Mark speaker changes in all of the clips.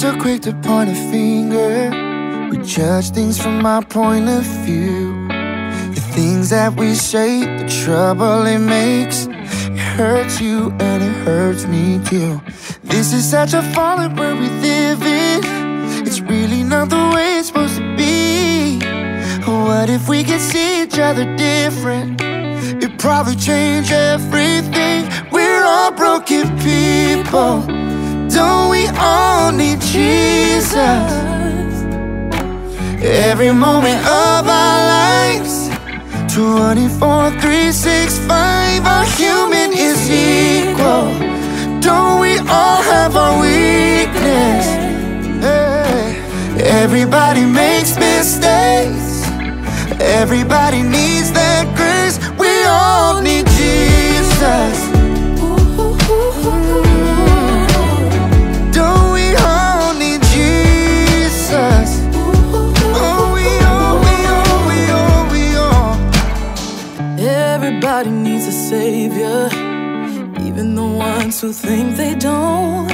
Speaker 1: quick to point a finger. We judge things from our point of view. The things that we say, the trouble it makes. It hurts you and it hurts me too. This is such a fallen world we live in. It's really not the way it's supposed to be. What if we could see each other different? It'd probably change everything. We're all broken people. Don't we all Jesus? Every moment of our lives 24, 3, 6, 5 Our human is equal Don't we all have our weakness? Hey. Everybody makes mistakes Everybody needs
Speaker 2: Everybody needs a savior, even the ones who think they don't.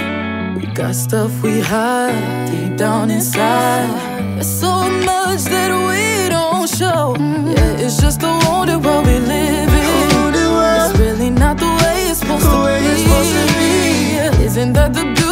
Speaker 2: We got stuff we hide deep down inside. There's so much that we don't show. Yeah, it's just the wounded world we live in. It's really not the way it's supposed, to, be.
Speaker 1: it's supposed to be.
Speaker 2: Isn't that the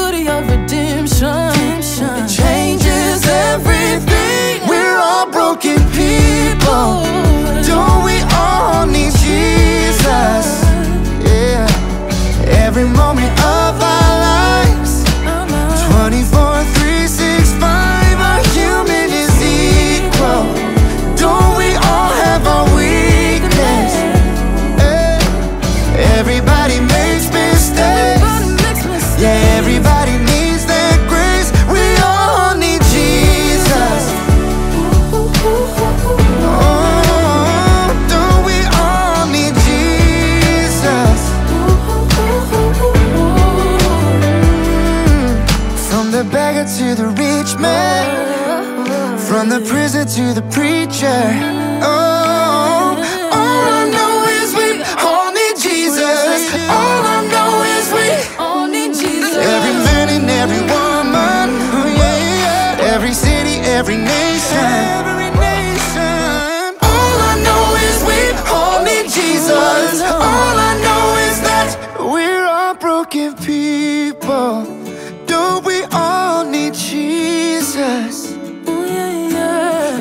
Speaker 1: to the rich man, from the prison to the preacher. Oh, all I know is we all need Jesus. All I know is we.
Speaker 2: Only Jesus.
Speaker 1: Every man and every woman. Every city, every nation. All I know is we all need Jesus. All I know is that we're all broken people. Don't we all need
Speaker 2: Yeah.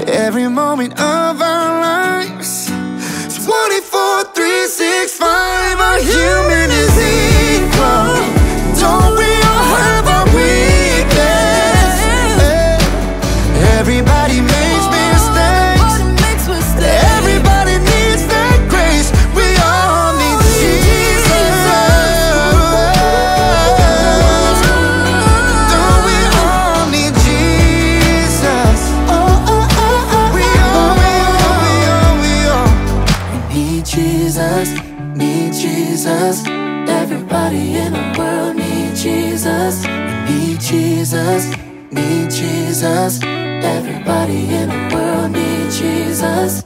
Speaker 1: Every moment of our
Speaker 2: need Jesus. Everybody in the world need Jesus.
Speaker 1: Need Jesus, need Jesus.
Speaker 2: Everybody in the world need Jesus.